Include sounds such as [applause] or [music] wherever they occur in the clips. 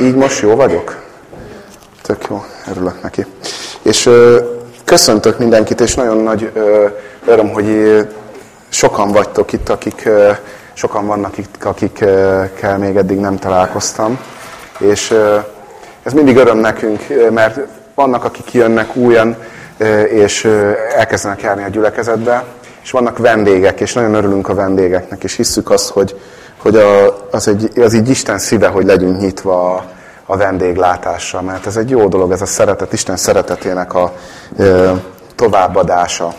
így most jó vagyok? Tök jó, örülök neki. És ö, köszöntök mindenkit, és nagyon nagy ö, öröm, hogy sokan vagytok itt, akik, ö, sokan vannak itt, akikkel még eddig nem találkoztam. És ö, ez mindig öröm nekünk, mert vannak, akik jönnek újan, és elkezdenek járni a gyülekezetbe, és vannak vendégek, és nagyon örülünk a vendégeknek, és hisszük azt, hogy, hogy a, az, egy, az így Isten szíve, hogy legyünk nyitva a, a vendéglátásra, mert ez egy jó dolog, ez a szeretet, Isten szeretetének a e, továbbadása.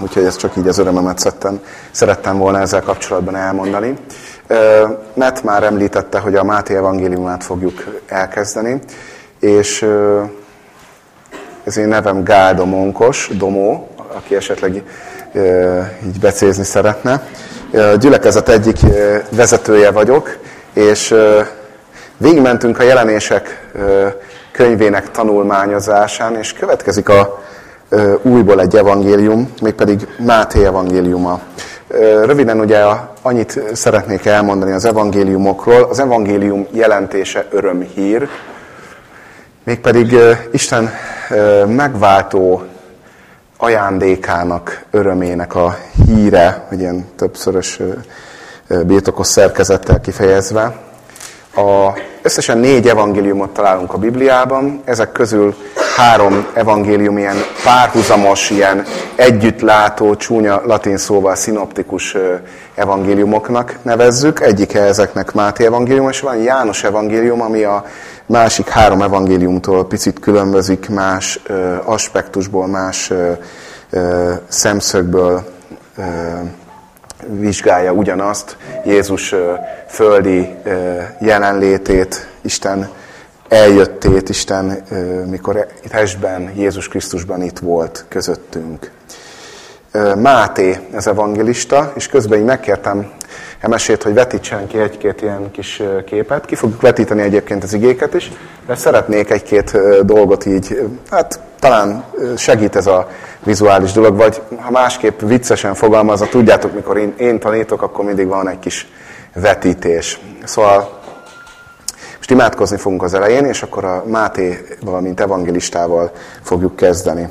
Úgyhogy ezt csak így az örömömet szerettem, szerettem volna ezzel kapcsolatban elmondani. Matt már említette, hogy a Máté evangéliumát fogjuk elkezdeni, és ez én nevem Gál Domonkos, Domó, aki esetleg így becézni szeretne. Gyülekezet egyik vezetője vagyok, és végigmentünk a jelenések könyvének tanulmányozásán, és következik a újból egy evangélium, mégpedig Máté evangéliuma. Röviden ugye annyit szeretnék elmondani az evangéliumokról. Az evangélium jelentése örömhír, mégpedig Isten megváltó ajándékának, örömének a híre, hogy ilyen többszörös birtokos szerkezettel kifejezve. A, összesen négy evangéliumot találunk a Bibliában, ezek közül három evangélium ilyen párhuzamos, ilyen együttlátó, csúnya latin szóval szinoptikus evangéliumoknak nevezzük. Egyike ezeknek Máté evangélium, és van János evangélium, ami a másik három evangéliumtól picit különbözik, más ö, aspektusból, más ö, ö, szemszögből vizsgálja ugyanazt, Jézus földi jelenlétét, Isten eljöttét, Isten, mikor testben, Jézus Krisztusban itt volt közöttünk. Máté az evangélista, és közben így megkértem Emesét, hogy vetítsen ki egy-két ilyen kis képet. Ki fogjuk vetíteni egyébként az igéket is, de szeretnék egy-két dolgot így, hát talán segít ez a vizuális dolog, vagy ha másképp viccesen fogalmazza, tudjátok, mikor én, én tanítok, akkor mindig van egy kis vetítés. Szóval most imádkozni fogunk az elején, és akkor a Máté, valamint evangelistával fogjuk kezdeni.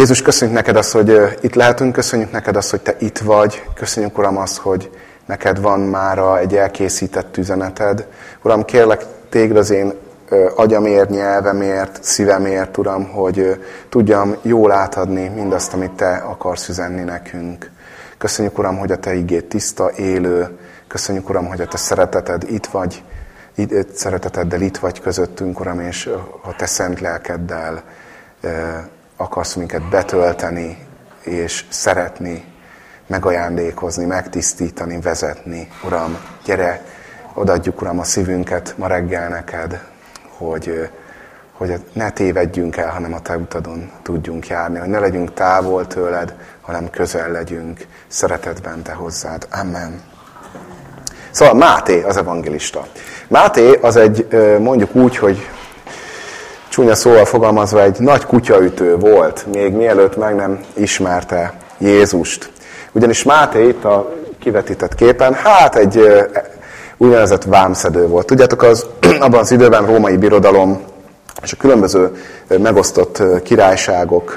Jézus, köszönjük neked azt, hogy itt lehetünk, köszönjük neked azt, hogy te itt vagy, köszönjük, Uram, azt, hogy neked van mára egy elkészített üzeneted. Uram, kérlek téged az én agyamért, nyelvemért, szívemért, Uram, hogy tudjam jól átadni mindazt, amit Te akarsz üzenni nekünk. Köszönjük, Uram, hogy a Te igét tiszta, élő. Köszönjük, Uram, hogy a Te szereteted itt vagy, itt, szereteteddel itt vagy közöttünk, Uram, és a Te szent lelkeddel akarsz minket betölteni, és szeretni, megajándékozni, megtisztítani, vezetni. Uram, gyere, odaadjuk, Uram, a szívünket ma reggel neked, hogy, hogy ne tévedjünk el, hanem a Te utadon tudjunk járni, hogy ne legyünk távol tőled, hanem közel legyünk szeretetben Te hozzád. Amen. Szóval Máté az evangelista. Máté az egy, mondjuk úgy, hogy csúnya szóval fogalmazva egy nagy kutyaütő volt, még mielőtt meg nem ismerte Jézust. Ugyanis Máté itt a kivetített képen, hát egy úgynevezett vámszedő volt. Tudjátok, az, [clears throat] abban az időben római birodalom és a különböző megosztott királyságok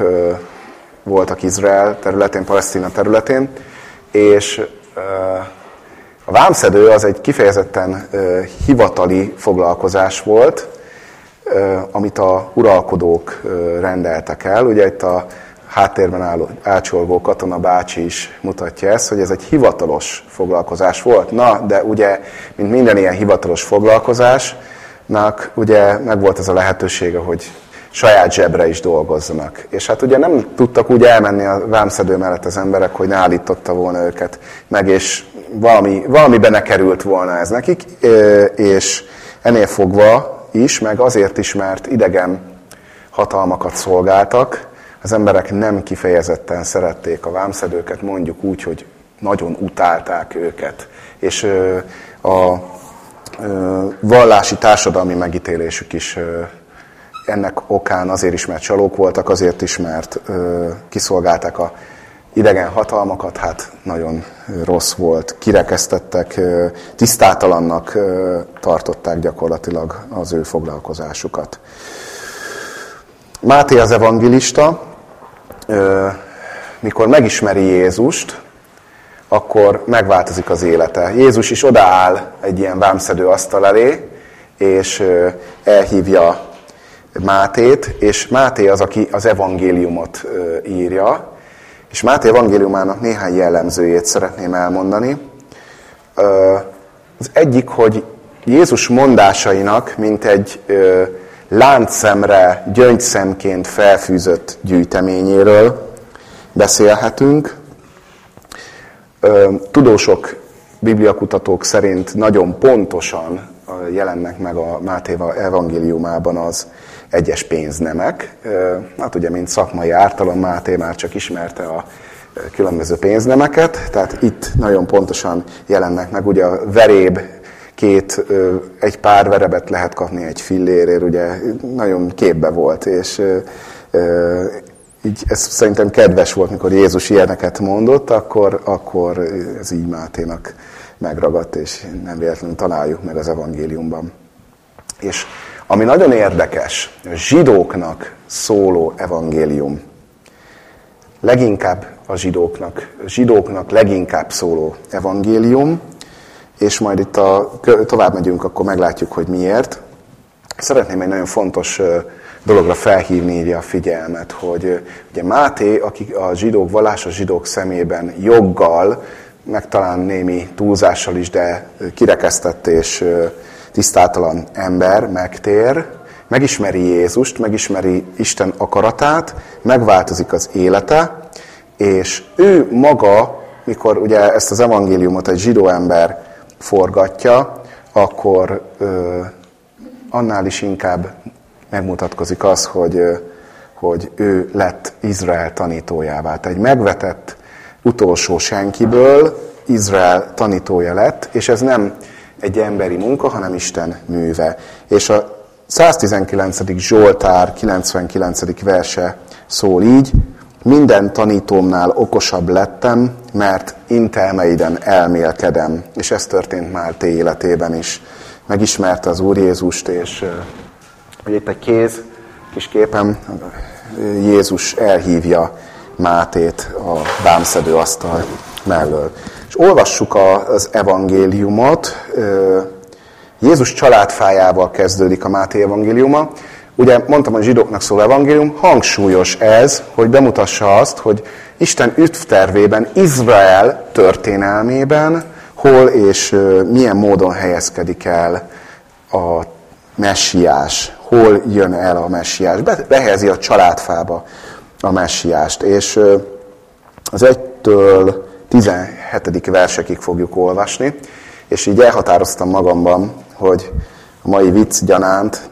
voltak Izrael területén, Palesztina területén, és a vámszedő az egy kifejezetten hivatali foglalkozás volt, amit a uralkodók rendeltek el. Ugye itt a háttérben álló, ácsolgó katona bácsi is mutatja ezt, hogy ez egy hivatalos foglalkozás volt. Na, de ugye, mint minden ilyen hivatalos foglalkozásnak, ugye meg volt ez a lehetősége, hogy saját zsebre is dolgozzanak. És hát ugye nem tudtak úgy elmenni a vámszedő mellett az emberek, hogy ne állította volna őket meg, és valami, valami benne került volna ez nekik, és ennél fogva is, meg azért is, mert idegen hatalmakat szolgáltak, az emberek nem kifejezetten szerették a vámszedőket, mondjuk úgy, hogy nagyon utálták őket. És a vallási társadalmi megítélésük is ennek okán azért is, mert csalók voltak, azért is, mert kiszolgálták a idegen hatalmakat, hát nagyon rossz volt. Kirekesztettek, tisztátalannak tartották gyakorlatilag az ő foglalkozásukat. Máté az evangélista, mikor megismeri Jézust, akkor megváltozik az élete. Jézus is odaáll egy ilyen vámszedő asztal elé, és elhívja Mátét, és Máté az, aki az evangéliumot írja, és Máté evangéliumának néhány jellemzőjét szeretném elmondani. Az egyik, hogy Jézus mondásainak, mint egy láncszemre, gyöngyszemként felfűzött gyűjteményéről beszélhetünk. Tudósok, bibliakutatók szerint nagyon pontosan jelennek meg a Máté evangéliumában az egyes pénznemek. Hát ugye, mint szakmai ártalom, Máté már csak ismerte a különböző pénznemeket, tehát itt nagyon pontosan jelennek meg, ugye a veréb két, egy pár verebet lehet kapni egy fillérért, ugye nagyon képbe volt, és így ez szerintem kedves volt, mikor Jézus ilyeneket mondott, akkor, akkor ez így Máténak megragadt, és nem véletlenül találjuk meg az evangéliumban. És ami nagyon érdekes, a zsidóknak szóló evangélium, leginkább a zsidóknak, zsidóknak leginkább szóló evangélium, és majd itt a, tovább megyünk, akkor meglátjuk, hogy miért. Szeretném egy nagyon fontos dologra felhívni így a figyelmet, hogy ugye Máté, aki a zsidók vallás, a zsidók szemében joggal, meg talán némi túlzással is, de kirekesztett és tisztátalan ember megtér, megismeri Jézust, megismeri Isten akaratát, megváltozik az élete, és ő maga, mikor ugye ezt az evangéliumot egy zsidó ember forgatja, akkor ö, annál is inkább megmutatkozik az, hogy, ö, hogy ő lett Izrael tanítójává. Tehát egy megvetett utolsó senkiből Izrael tanítója lett, és ez nem egy emberi munka, hanem Isten műve. És a 119. Zsoltár 99. verse szól így, minden tanítómnál okosabb lettem, mert intelmeiden elmélkedem. És ez történt Málté életében is. Megismerte az Úr Jézust, és hogy itt egy kéz, kis képem, Jézus elhívja Mátét a bámszedő asztal mellől. És olvassuk az evangéliumot. Jézus családfájával kezdődik a Máté evangéliuma. Ugye mondtam, hogy zsidóknak szól evangélium, hangsúlyos ez, hogy bemutassa azt, hogy Isten üdvtervében, Izrael történelmében hol és milyen módon helyezkedik el a messiás, hol jön el a messiás. Behelyezi a családfába a messiást. És az egytől 17. versekig fogjuk olvasni, és így elhatároztam magamban, hogy a mai vicc gyanánt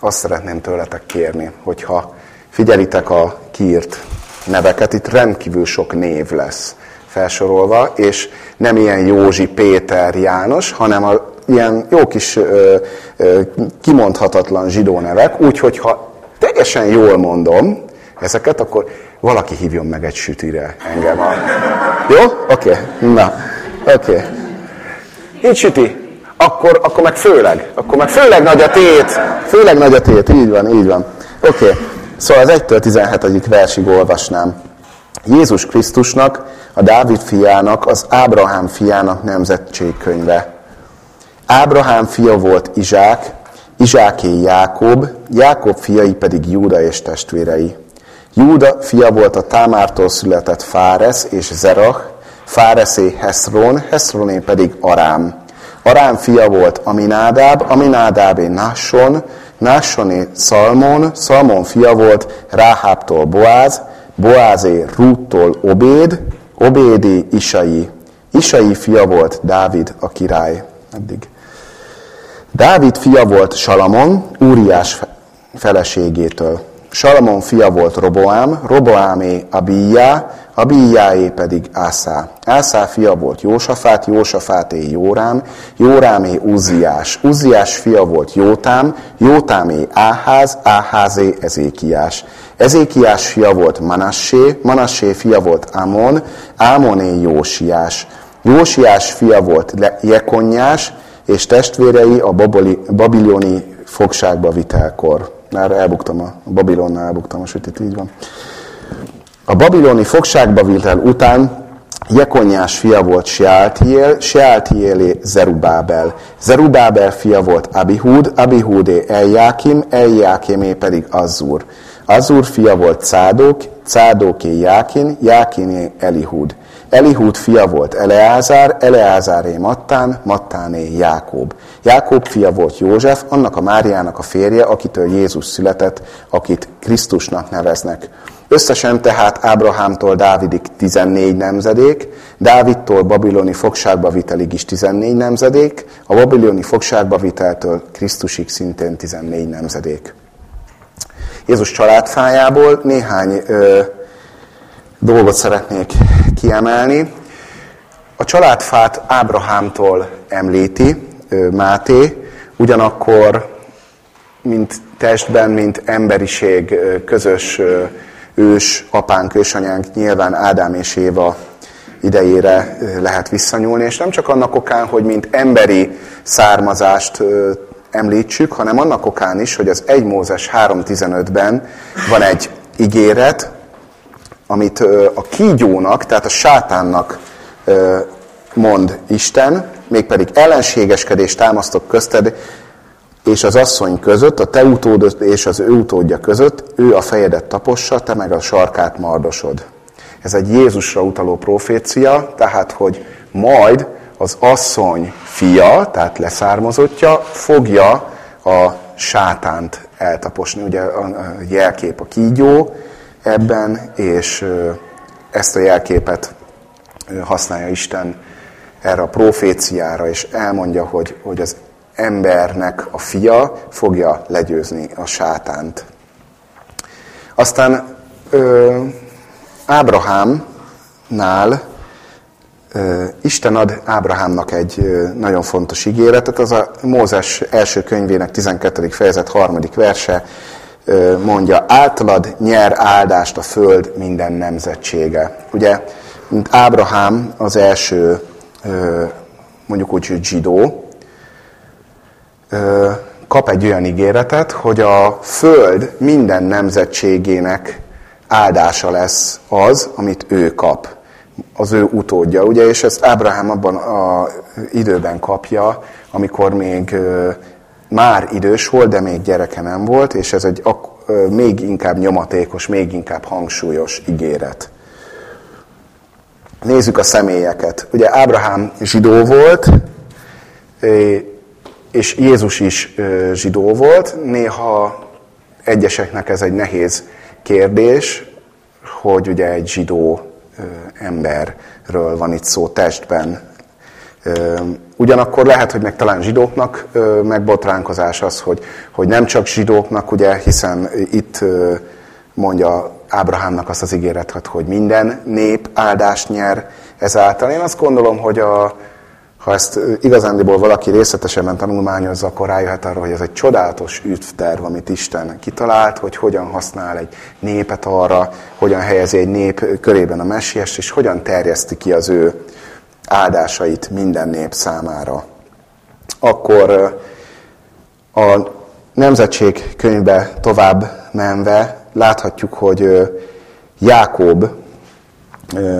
azt szeretném tőletek kérni, hogyha figyelitek a kiírt neveket, itt rendkívül sok név lesz felsorolva, és nem ilyen Józsi, Péter, János, hanem a ilyen jó kis ö, ö, kimondhatatlan zsidó nevek, úgyhogy ha teljesen jól mondom ezeket, akkor valaki hívjon meg egy sütire engem. A... Jó? Oké. Okay. Na. Oké. Okay. Így süti. Akkor, akkor meg főleg. Akkor meg főleg nagy a tét. Főleg nagy a tét. Így van, így van. Oké. Okay. Szóval az 1-től 17. versig olvasnám. Jézus Krisztusnak, a Dávid fiának, az Ábrahám fiának nemzetségkönyve. Ábrahám fia volt Izsák, Izsáké Jákob, Jákob fiai pedig Júda és testvérei. Júda fia volt a Támártól született Fáresz és Zerach, Fáreszé Heszron, Heszroné pedig Arám. Arám fia volt Aminádáb, Aminádábé Násson, Nássoné Szalmon, Szalmon fia volt Ráháptól Boáz, Boázé Rúttól Obéd, Obédi Isai. Isai fia volt Dávid a király. Eddig. Dávid fia volt Salamon, Úriás feleségétől. Salamon fia volt Roboám, Roboámé Abíjá, Abíjáé pedig Ászá. Ászá fia volt Jósafát, Jósafáté Jórám, Jórámé Uziás. Uziás fia volt Jótám, Jótámé Áház, Áházé Ezékiás. Ezékiás fia volt Manassé, Manassé fia volt Ámon, Ámoné Jósiás. Jósiás fia volt Jekonyás, és testvérei a babiloni fogságba vitelkor. Már elbuktam a Babilonnál, elbuktam a sütit, így van. A babiloni fogságba vitel után Jekonyás fia volt Sealtiel, Sealtielé Zerubábel. Zerubábel fia volt Abihud, Abihudé Eljákim, Eljákimé pedig Azzur. Azzur fia volt Cádók, Cádóké Jákin, Jákiné Elihud. Elihud fia volt Eleázár, Eleázáré Mattán, Mattáné Jákob. Jákob fia volt József, annak a Máriának a férje, akitől Jézus született, akit Krisztusnak neveznek. Összesen tehát Ábrahámtól Dávidig 14 nemzedék, Dávidtól babiloni fogságba vitelig is 14 nemzedék, a babiloni fogságba viteltől Krisztusig szintén 14 nemzedék. Jézus családfájából néhány ö, dolgot szeretnék kiemelni. A családfát Ábrahámtól említi Máté, ugyanakkor mint testben, mint emberiség közös ős apánk, ősanyánk nyilván Ádám és Éva idejére lehet visszanyúlni, és nem csak annak okán, hogy mint emberi származást említsük, hanem annak okán is, hogy az 1 Mózes 3.15-ben van egy ígéret, amit a kígyónak, tehát a sátánnak mond Isten, mégpedig ellenségeskedést támasztok közted, és az asszony között, a te utód és az ő utódja között, ő a fejedet tapossa, te meg a sarkát mardosod. Ez egy Jézusra utaló profécia, tehát, hogy majd az asszony fia, tehát leszármazottja, fogja a sátánt eltaposni. Ugye a jelkép a kígyó ebben, és ezt a jelképet használja Isten erre a proféciára, és elmondja, hogy, hogy az embernek a fia fogja legyőzni a sátánt. Aztán ö, Ábrahámnál ö, Isten ad Ábrahámnak egy ö, nagyon fontos ígéretet, az a Mózes első könyvének 12. fejezet harmadik verse ö, mondja, általad nyer áldást a föld minden nemzetsége. Ugye, mint Ábrahám az első mondjuk úgy, hogy zsidó, kap egy olyan ígéretet, hogy a Föld minden nemzetségének áldása lesz az, amit ő kap, az ő utódja. Ugye, és ezt Ábrahám abban az időben kapja, amikor még már idős volt, de még gyereke nem volt, és ez egy még inkább nyomatékos, még inkább hangsúlyos ígéret. Nézzük a személyeket. Ugye Ábrahám zsidó volt, és Jézus is zsidó volt. Néha egyeseknek ez egy nehéz kérdés, hogy ugye egy zsidó emberről van itt szó testben. Ugyanakkor lehet, hogy meg talán zsidóknak megbotránkozás az, hogy, hogy nem csak zsidóknak, ugye, hiszen itt mondja Ábrahámnak azt az ígéretet, hogy minden nép áldást nyer ezáltal. Én azt gondolom, hogy a, ha ezt igazándiból valaki részletesebben tanulmányozza, akkor rájöhet arra, hogy ez egy csodálatos üdvterv, amit Isten kitalált, hogy hogyan használ egy népet arra, hogyan helyezi egy nép körében a messiest, és hogyan terjeszti ki az ő áldásait minden nép számára. Akkor a nemzetség könyvbe tovább menve láthatjuk, hogy Jákob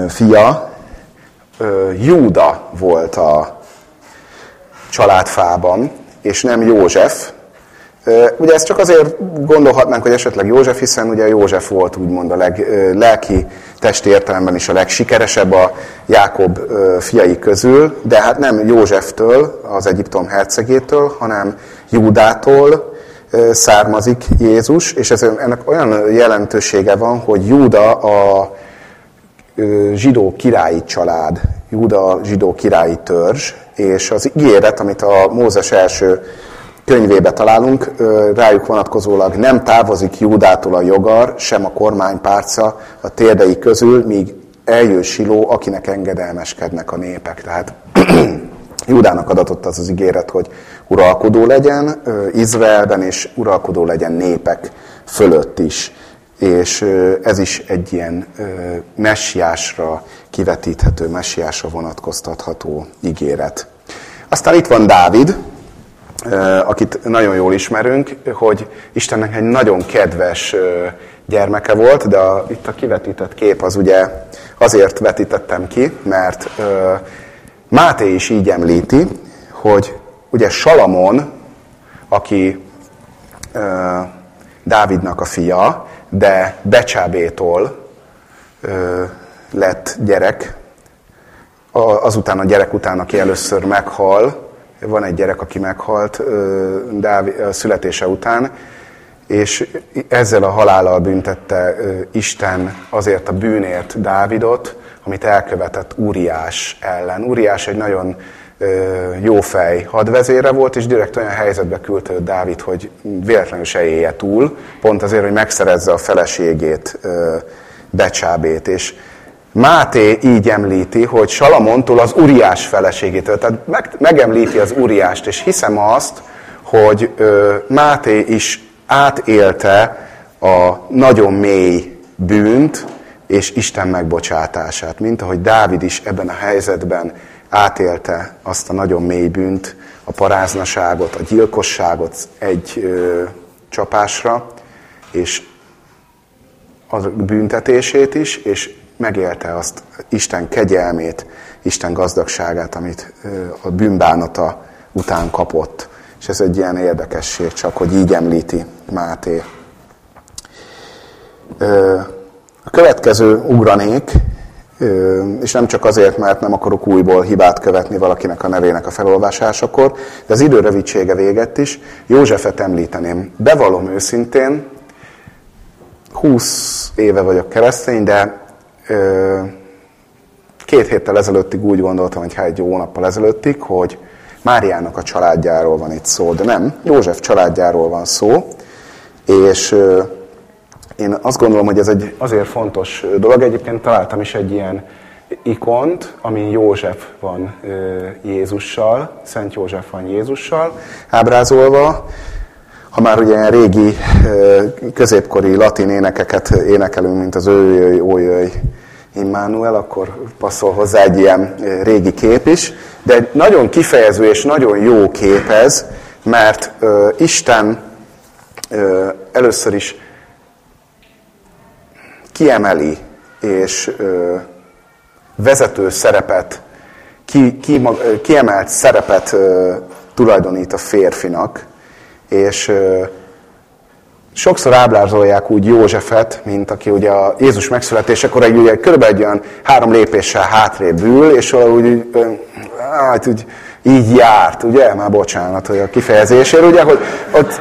fia, Júda volt a családfában, és nem József. Ugye ezt csak azért gondolhatnánk, hogy esetleg József, hiszen ugye József volt úgymond a leg, testi értelemben is a legsikeresebb a Jákob fiai közül, de hát nem Józseftől, az Egyiptom hercegétől, hanem Júdától származik Jézus, és ez, ennek olyan jelentősége van, hogy Júda a zsidó királyi család, Júda zsidó királyi törzs, és az ígéret, amit a Mózes első könyvébe találunk, rájuk vonatkozólag nem távozik Júdától a jogar, sem a kormánypárca a térdei közül, míg eljön Siló, akinek engedelmeskednek a népek. Tehát [clears throat] Júdának adatott az az ígéret, hogy uralkodó legyen Izraelben, és uralkodó legyen népek fölött is. És ez is egy ilyen messiásra kivetíthető, messiásra vonatkoztatható ígéret. Aztán itt van Dávid, akit nagyon jól ismerünk, hogy Istennek egy nagyon kedves gyermeke volt, de a, itt a kivetített kép az ugye azért vetítettem ki, mert Máté is így említi, hogy ugye Salamon, aki Dávidnak a fia, de Becsábétól lett gyerek, azután a gyerek után, aki először meghal, van egy gyerek, aki meghalt Dávid, a születése után, és ezzel a halállal büntette Isten azért a bűnért Dávidot, amit elkövetett Úriás ellen. Úriás egy nagyon jó fej hadvezére volt, és direkt olyan helyzetbe küldte őt Dávid, hogy véletlenül se élje túl, pont azért, hogy megszerezze a feleségét, Becsábét. És Máté így említi, hogy Salamontól az Uriás feleségétől, tehát meg, megemlíti az Uriást, és hiszem azt, hogy ö, Máté is átélte a nagyon mély bűnt és Isten megbocsátását, mint ahogy Dávid is ebben a helyzetben átélte azt a nagyon mély bűnt, a paráznaságot, a gyilkosságot egy ö, csapásra, és a büntetését is, és megélte azt Isten kegyelmét, Isten gazdagságát, amit a bűnbánata után kapott. És ez egy ilyen érdekesség, csak hogy így említi Máté. A következő ugranék, és nem csak azért, mert nem akarok újból hibát követni valakinek a nevének a felolvasásakor, de az idő rövidsége véget is. Józsefet említeném. Bevallom őszintén, 20 éve vagyok keresztény, de két héttel ezelőttig úgy gondoltam, hogy egy jó nappal ezelőttig, hogy Máriának a családjáról van itt szó, de nem, József családjáról van szó, és én azt gondolom, hogy ez egy azért fontos dolog. Egyébként találtam is egy ilyen ikont, ami József van Jézussal, Szent József van Jézussal ábrázolva. Ha már ugye ilyen régi középkori latin énekeket énekelünk, mint az ő jöjj, ó jöjj, Immanuel, akkor passzol hozzá egy ilyen régi kép is. De egy nagyon kifejező és nagyon jó kép ez, mert Isten először is kiemeli és vezető szerepet, ki, ki, kiemelt szerepet tulajdonít a férfinak, és ö, sokszor ábrázolják úgy Józsefet, mint aki ugye a Jézus megszületésekor egy, ugye, körülbelül egy olyan három lépéssel hátrébb ül, és úgy, hát úgy így járt, ugye? Már bocsánat, hogy a kifejezésért, ugye, hogy ott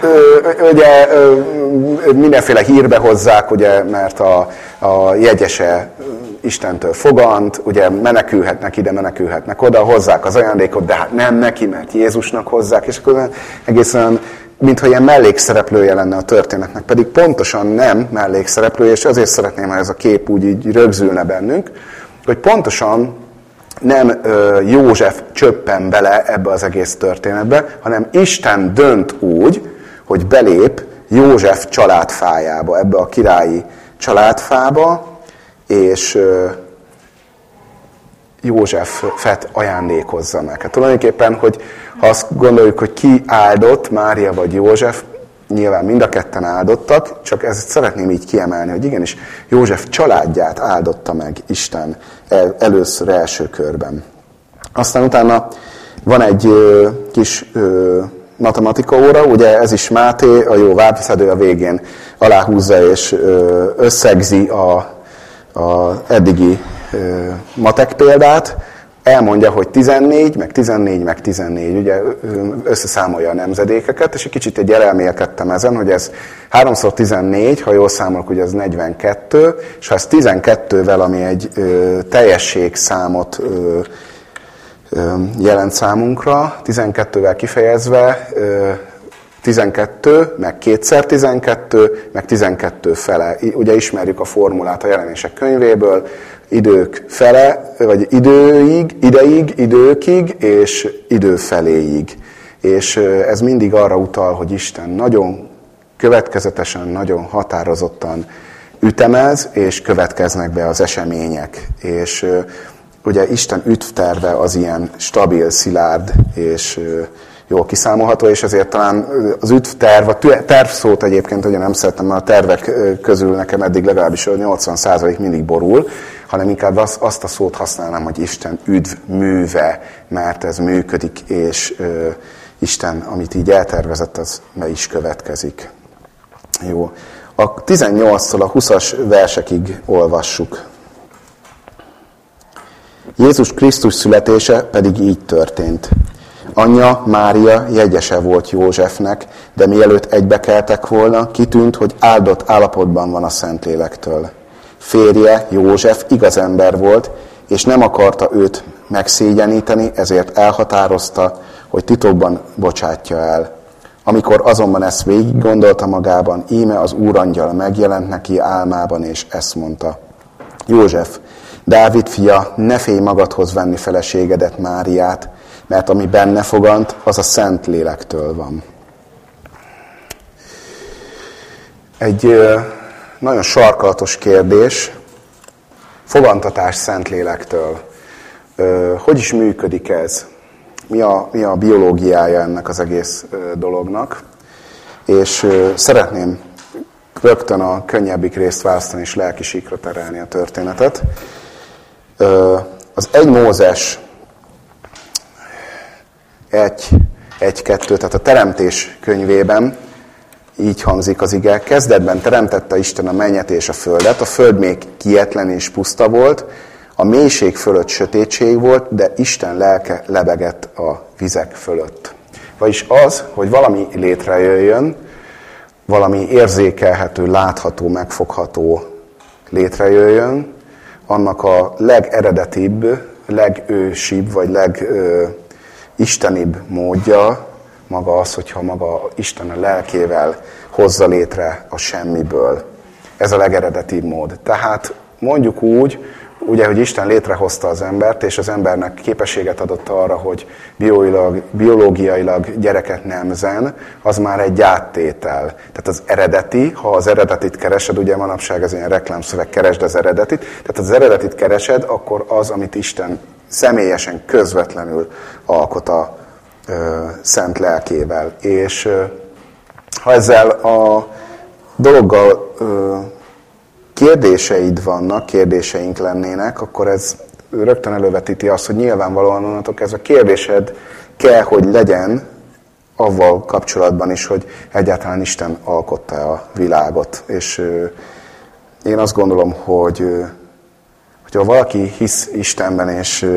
ugye, mindenféle hírbe hozzák, ugye, mert a, a jegyese Istentől fogant, ugye menekülhetnek ide, menekülhetnek oda, hozzák az ajándékot, de hát nem neki, mert Jézusnak hozzák, és akkor egészen mintha ilyen mellékszereplője lenne a történetnek, pedig pontosan nem mellékszereplője, és azért szeretném, ha ez a kép úgy így rögzülne bennünk, hogy pontosan nem ö, József csöppen bele ebbe az egész történetbe, hanem Isten dönt úgy, hogy belép József családfájába, ebbe a királyi családfába, és ö, Józsefet ajándékozza meg. Hát tulajdonképpen, hogy ha azt gondoljuk, hogy ki áldott, Mária vagy József, nyilván mind a ketten áldottak, csak ezt szeretném így kiemelni, hogy igenis József családját áldotta meg Isten el, először első körben. Aztán utána van egy kis matematika óra, ugye ez is Máté, a jó vábszedő a végén aláhúzza és összegzi a, a eddigi matek példát, elmondja, hogy 14, meg 14, meg 14, ugye összeszámolja a nemzedékeket, és egy kicsit egy elmélkedtem ezen, hogy ez 3x14, ha jól számolok, ugye ez 42, és ha ez 12-vel, ami egy ö, teljességszámot jelent számunkra, 12-vel kifejezve, 12, meg kétszer 12, meg 12 fele. Ugye ismerjük a formulát a jelenések könyvéből, idők fele, vagy időig, ideig, időkig, és idő feléig. És ez mindig arra utal, hogy Isten nagyon következetesen, nagyon határozottan ütemez, és következnek be az események. És ugye Isten ütvterve az ilyen stabil, szilárd és jól kiszámolható, és ezért talán az ütvterv, a terv szót egyébként ugye nem szeretem, mert a tervek közül nekem eddig legalábbis 80% mindig borul, hanem inkább azt a szót használnám, hogy Isten üdv műve, mert ez működik, és ö, Isten, amit így eltervezett, az be is következik. Jó. A 18-tól a 20-as versekig olvassuk. Jézus Krisztus születése pedig így történt. Anyja, Mária jegyese volt Józsefnek, de mielőtt egybekeltek volna, kitűnt, hogy áldott állapotban van a Szentlélektől. Férje, József igaz ember volt, és nem akarta őt megszégyeníteni, ezért elhatározta, hogy titokban bocsátja el. Amikor azonban ezt végig gondolta magában, íme az úrangyal megjelent neki álmában, és ezt mondta. József, Dávid fia, ne félj magadhoz venni feleségedet Máriát, mert ami benne fogant, az a Szent Lélektől van. Egy nagyon sarkalatos kérdés, fogantatás Szentlélektől. Hogy is működik ez? Mi a, mi a biológiája ennek az egész dolognak? És szeretném rögtön a könnyebbik részt választani és lelki síkra terelni a történetet. Az egy Mózes egy, egy, kettő, tehát a Teremtés könyvében így hangzik az ige. Kezdetben teremtette Isten a mennyet és a földet, a föld még kietlen és puszta volt, a mélység fölött sötétség volt, de Isten lelke lebegett a vizek fölött. Vagyis az, hogy valami létrejöjjön, valami érzékelhető, látható, megfogható létrejöjjön, annak a legeredetibb, legősibb, vagy legistenibb módja maga az, hogyha maga Isten a lelkével hozza létre a semmiből. Ez a legeredetibb mód. Tehát mondjuk úgy, ugye, hogy Isten létrehozta az embert, és az embernek képességet adott arra, hogy biológiailag, biológiailag gyereket nemzen, az már egy áttétel. Tehát az eredeti, ha az eredetit keresed, ugye manapság ez ilyen reklámszöveg, keresd az eredetit, tehát az eredetit keresed, akkor az, amit Isten személyesen, közvetlenül alkot a ö, szent lelkével. És ö, ha ezzel a dologgal ö, kérdéseid vannak, kérdéseink lennének, akkor ez rögtön elővetíti azt, hogy nyilvánvalóan onnantól ez a kérdésed kell, hogy legyen avval kapcsolatban is, hogy egyáltalán Isten alkotta a világot. És én azt gondolom, hogy hogyha valaki hisz Istenben, és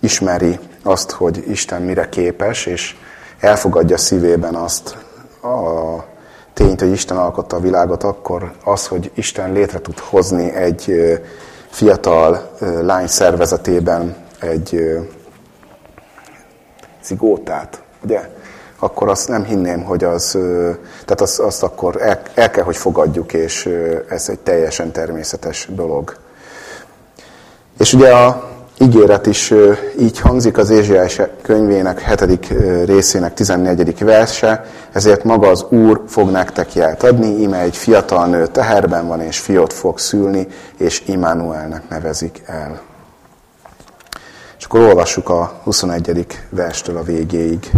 ismeri azt, hogy Isten mire képes, és elfogadja szívében azt a tényt, hogy Isten alkotta a világot, akkor az, hogy Isten létre tud hozni egy fiatal lány szervezetében egy zigótát, ugye? Akkor azt nem hinném, hogy az, tehát azt, azt akkor el, el kell, hogy fogadjuk, és ez egy teljesen természetes dolog. És ugye a ígéret is így hangzik az Ézsiás könyvének 7. részének 14. verse, ezért maga az Úr fog nektek jelt adni, ime egy fiatal nő teherben van, és fiot fog szülni, és Immanuelnek nevezik el. És akkor olvassuk a 21. verstől a végéig.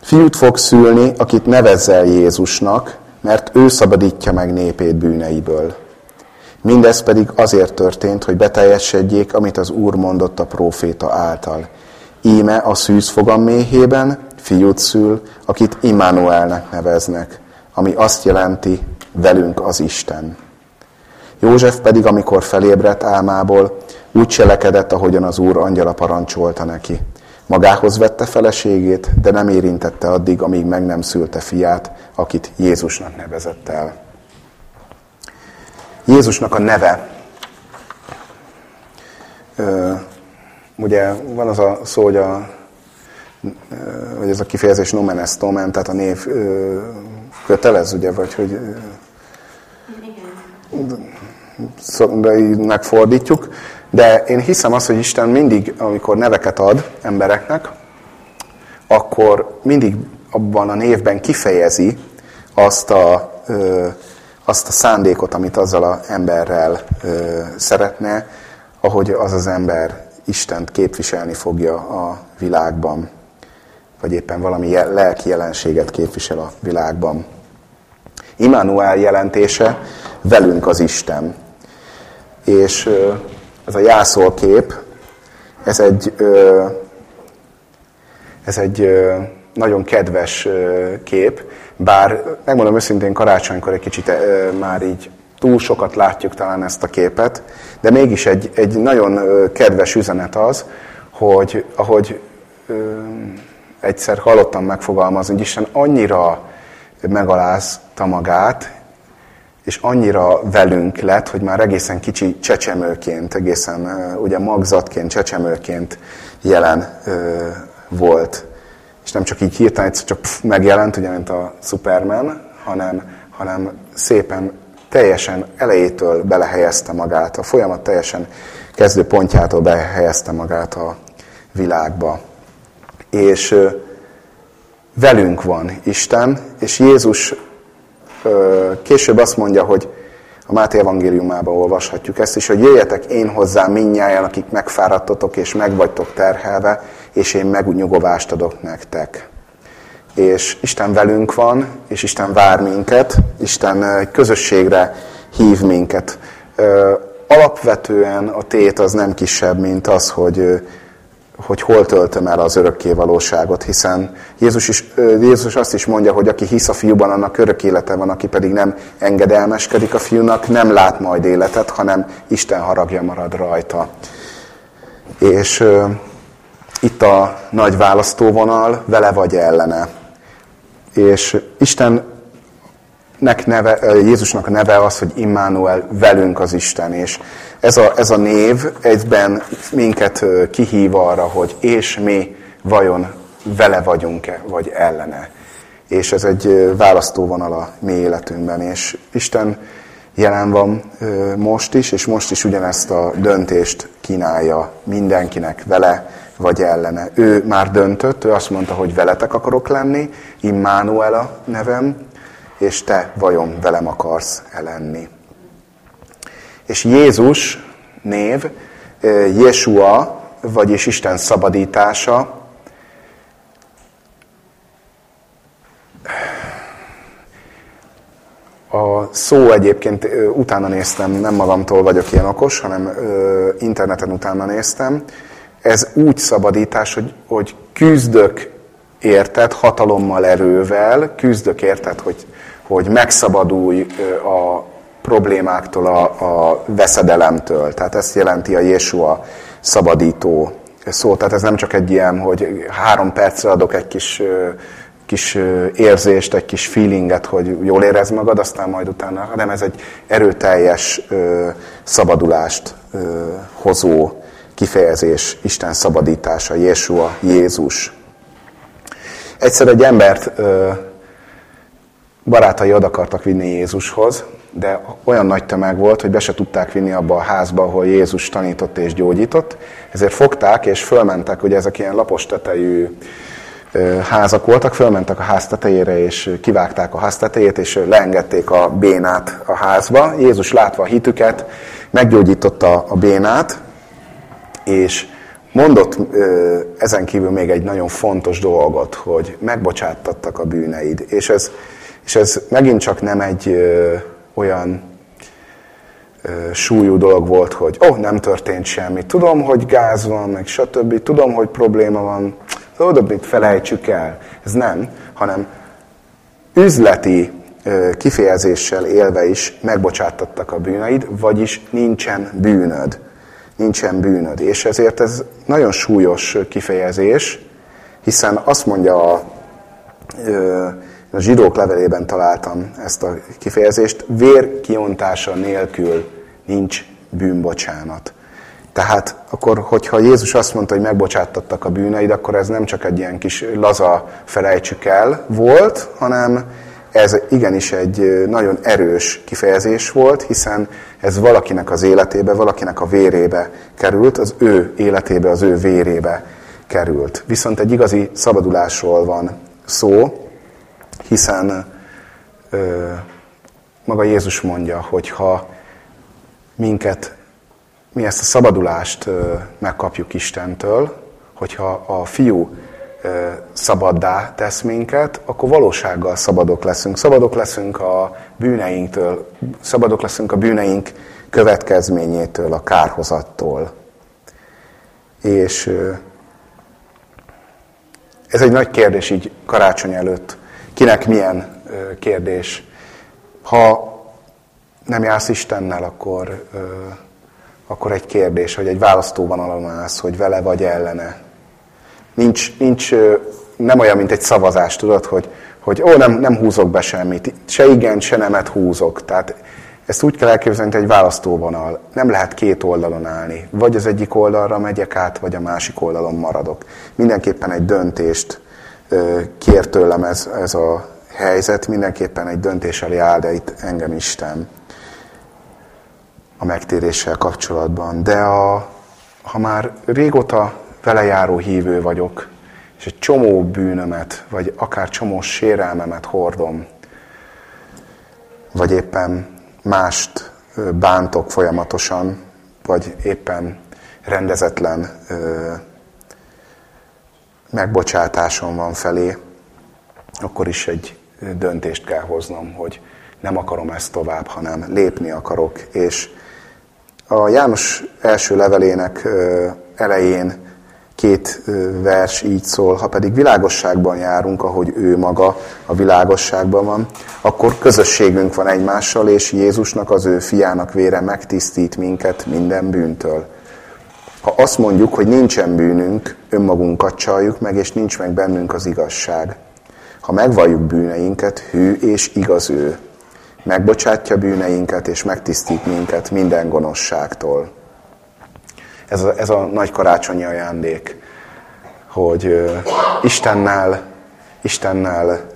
Fiút fog szülni, akit nevezzel Jézusnak, mert ő szabadítja meg népét bűneiből. Mindez pedig azért történt, hogy beteljesedjék, amit az Úr mondott a próféta által. Íme a szűz fogam méhében fiút szül, akit Immanuelnek neveznek, ami azt jelenti, velünk az Isten. József pedig, amikor felébredt álmából, úgy cselekedett, ahogyan az Úr angyala parancsolta neki. Magához vette feleségét, de nem érintette addig, amíg meg nem szülte fiát, akit Jézusnak nevezett el. Jézusnak a neve. Ugye van az a szó, hogy a vagy ez a kifejezés nomen est omen, tehát a név kötelez, ugye, vagy hogy megfordítjuk. De én hiszem azt, hogy Isten mindig, amikor neveket ad embereknek, akkor mindig abban a névben kifejezi azt a, ö, azt a szándékot, amit azzal az emberrel ö, szeretne, ahogy az az ember Istent képviselni fogja a világban, vagy éppen valami lelki jelenséget képvisel a világban. Immanuel jelentése velünk az Isten. És ez a jászol kép, ez egy, ez egy nagyon kedves kép, bár megmondom őszintén karácsonykor egy kicsit már így túl sokat látjuk talán ezt a képet, de mégis egy, egy nagyon kedves üzenet az, hogy ahogy egyszer hallottam megfogalmazni, hogy Isten annyira megalázta magát, és annyira velünk lett, hogy már egészen kicsi csecsemőként, egészen ugye magzatként, csecsemőként jelen volt. És nem csak így hirtelen egyszer csak pff, megjelent, ugye, mint a Superman, hanem, hanem szépen teljesen elejétől belehelyezte magát, a folyamat teljesen kezdő pontjától behelyezte magát a világba. És velünk van Isten, és Jézus később azt mondja, hogy a Máté evangéliumában olvashatjuk ezt is, hogy jöjjetek én hozzám minnyáján, akik megfáradtotok és megvagytok terhelve, és én megnyugovást adok nektek. És Isten velünk van, és Isten vár minket, Isten közösségre hív minket. Alapvetően a tét az nem kisebb, mint az, hogy hogy hol töltöm el az örökké valóságot, hiszen Jézus, is, Jézus azt is mondja, hogy aki hisz a fiúban, annak örök élete van, aki pedig nem engedelmeskedik a fiúnak, nem lát majd életet, hanem Isten haragja marad rajta. És uh, itt a nagy választóvonal, vele vagy ellene. És Isten neve, Jézusnak a neve az, hogy Immanuel, velünk az Isten, és ez a, ez a név egyben minket kihív arra, hogy és mi vajon vele vagyunk-e, vagy ellene. És ez egy választóvonal a mi életünkben, és Isten jelen van most is, és most is ugyanezt a döntést kínálja mindenkinek, vele vagy ellene. Ő már döntött, ő azt mondta, hogy veletek akarok lenni, Immanuela nevem, és te vajon velem akarsz elenni. És Jézus név, Jésua, vagyis Isten szabadítása, A szó egyébként utána néztem, nem magamtól vagyok ilyen okos, hanem interneten utána néztem. Ez úgy szabadítás, hogy, hogy küzdök érted hatalommal, erővel, küzdök érted, hogy, hogy megszabadulj a problémáktól, a, a veszedelemtől. Tehát ezt jelenti a Jésua szabadító szó. Tehát ez nem csak egy ilyen, hogy három percre adok egy kis, kis érzést, egy kis feelinget, hogy jól érez magad, aztán majd utána, hanem ez egy erőteljes szabadulást hozó kifejezés, Isten szabadítása, Jésua, Jézus. Egyszer egy embert barátai oda akartak vinni Jézushoz, de olyan nagy tömeg volt, hogy be se tudták vinni abba a házba, ahol Jézus tanított és gyógyított, ezért fogták és fölmentek, ugye ezek ilyen lapos tetejű házak voltak, fölmentek a ház tetejére, és kivágták a ház tetejét, és leengedték a bénát a házba. Jézus látva a hitüket, meggyógyította a bénát, és mondott ezen kívül még egy nagyon fontos dolgot, hogy megbocsáttattak a bűneid. És ez, és ez megint csak nem egy olyan súlyú dolog volt, hogy oh, nem történt semmi, tudom, hogy gáz van, meg stb., tudom, hogy probléma van, oda mit felejtsük el. Ez nem, hanem üzleti kifejezéssel élve is megbocsáttattak a bűneid, vagyis nincsen bűnöd. Nincsen bűnöd. És ezért ez nagyon súlyos kifejezés, hiszen azt mondja a a zsidók levelében találtam ezt a kifejezést, vér kiontása nélkül nincs bűnbocsánat. Tehát akkor, hogyha Jézus azt mondta, hogy megbocsáttattak a bűneid, akkor ez nem csak egy ilyen kis laza felejtsük el volt, hanem ez igenis egy nagyon erős kifejezés volt, hiszen ez valakinek az életébe, valakinek a vérébe került, az ő életébe, az ő vérébe került. Viszont egy igazi szabadulásról van szó, hiszen ö, maga Jézus mondja, hogy ha minket, mi ezt a szabadulást ö, megkapjuk Istentől, hogyha a fiú szabaddá tesz minket, akkor valósággal szabadok leszünk. Szabadok leszünk a bűneinktől, szabadok leszünk a bűneink következményétől, a kárhozattól. És ez egy nagy kérdés így karácsony előtt. Kinek milyen kérdés? Ha nem jársz Istennel, akkor, akkor egy kérdés, hogy egy választóvonalon állsz, hogy vele vagy ellene. Nincs, nincs, nem olyan, mint egy szavazás, tudod, hogy, hogy ó, nem, nem húzok be semmit. Se igen, se nemet húzok. Tehát ezt úgy kell elképzelni, hogy egy választóvonal. Nem lehet két oldalon állni. Vagy az egyik oldalra megyek át, vagy a másik oldalon maradok. Mindenképpen egy döntést kér tőlem ez, ez a helyzet, mindenképpen egy döntés elé áll, de itt engem Isten a megtéréssel kapcsolatban. De a, ha már régóta velejáró hívő vagyok, és egy csomó bűnömet, vagy akár csomó sérelmemet hordom, vagy éppen mást bántok folyamatosan, vagy éppen rendezetlen megbocsátásom van felé, akkor is egy döntést kell hoznom, hogy nem akarom ezt tovább, hanem lépni akarok. És a János első levelének elején két vers így szól, ha pedig világosságban járunk, ahogy ő maga a világosságban van, akkor közösségünk van egymással, és Jézusnak, az ő fiának vére megtisztít minket minden bűntől. Ha azt mondjuk, hogy nincsen bűnünk, önmagunkat csaljuk meg, és nincs meg bennünk az igazság. Ha megvalljuk bűneinket, hű és igaz ő. Megbocsátja bűneinket, és megtisztít minket minden gonoszságtól. Ez a, ez a nagy karácsonyi ajándék, hogy Istennel, Istennel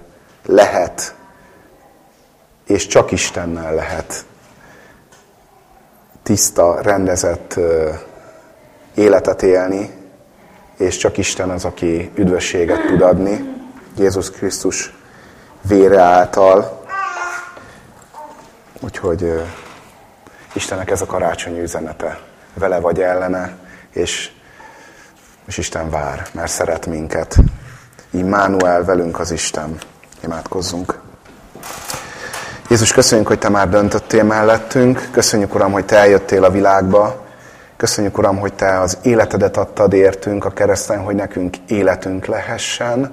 lehet, és csak Istennel lehet tiszta, rendezett életet élni, és csak Isten az, aki üdvösséget tud adni, Jézus Krisztus vére által. Úgyhogy Istennek ez a karácsonyi üzenete vele vagy ellene, és, és Isten vár, mert szeret minket. Immanuel velünk az Isten. Imádkozzunk. Jézus, köszönjük, hogy Te már döntöttél mellettünk. Köszönjük, Uram, hogy Te eljöttél a világba. Köszönjük, Uram, hogy Te az életedet adtad értünk a kereszten, hogy nekünk életünk lehessen.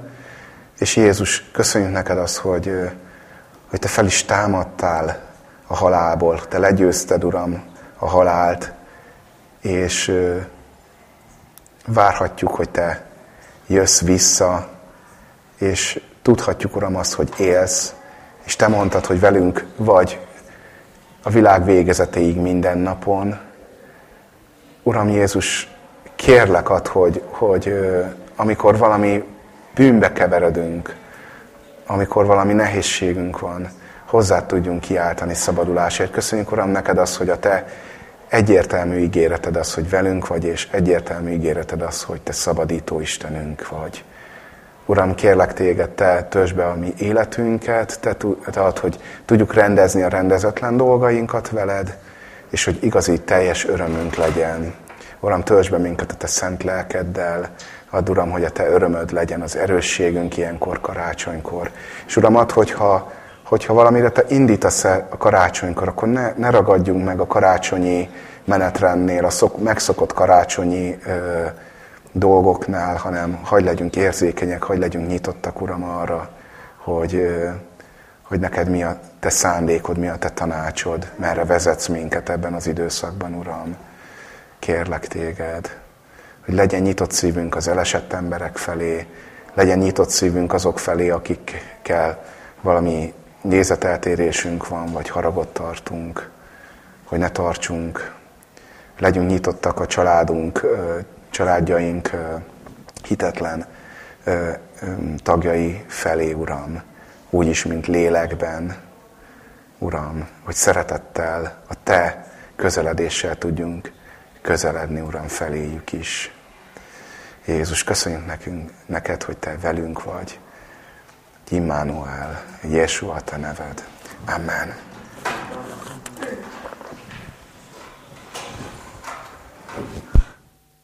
És Jézus, köszönjük neked azt, hogy, hogy Te fel is támadtál a halálból. Te legyőzted, Uram, a halált és várhatjuk, hogy Te jössz vissza, és tudhatjuk, Uram, azt, hogy élsz, és Te mondtad, hogy velünk vagy a világ végezetéig minden napon. Uram Jézus, kérlek ad, hogy, hogy amikor valami bűnbe keveredünk, amikor valami nehézségünk van, hozzá tudjunk kiáltani szabadulásért. Köszönjük, Uram, neked az, hogy a Te egyértelmű ígéreted az, hogy velünk vagy, és egyértelmű ígéreted az, hogy te szabadító Istenünk vagy. Uram, kérlek téged, te töltsd be a mi életünket, te, te ad, hogy tudjuk rendezni a rendezetlen dolgainkat veled, és hogy igazi teljes örömünk legyen. Uram, töltsd be minket a te szent lelkeddel, add Uram, hogy a te örömöd legyen az erősségünk ilyenkor, karácsonykor. És Uram, add, hogyha hogyha valamire te indítasz -e a karácsonykor, akkor ne, ne ragadjunk meg a karácsonyi menetrendnél, a szok, megszokott karácsonyi ö, dolgoknál, hanem hagy legyünk érzékenyek, hagy legyünk nyitottak, Uram, arra, hogy, ö, hogy neked mi a te szándékod, mi a te tanácsod, merre vezetsz minket ebben az időszakban, Uram. Kérlek téged, hogy legyen nyitott szívünk az elesett emberek felé, legyen nyitott szívünk azok felé, akikkel valami nézeteltérésünk van, vagy haragot tartunk, hogy ne tartsunk legyünk nyitottak a családunk, családjaink hitetlen tagjai felé, Uram, úgy is, mint lélekben, Uram, hogy szeretettel, a Te közeledéssel tudjunk közeledni, Uram, feléjük is. Jézus, köszönjük nekünk, neked, hogy Te velünk vagy. Immanuel, Jésua, Te neved. Amen.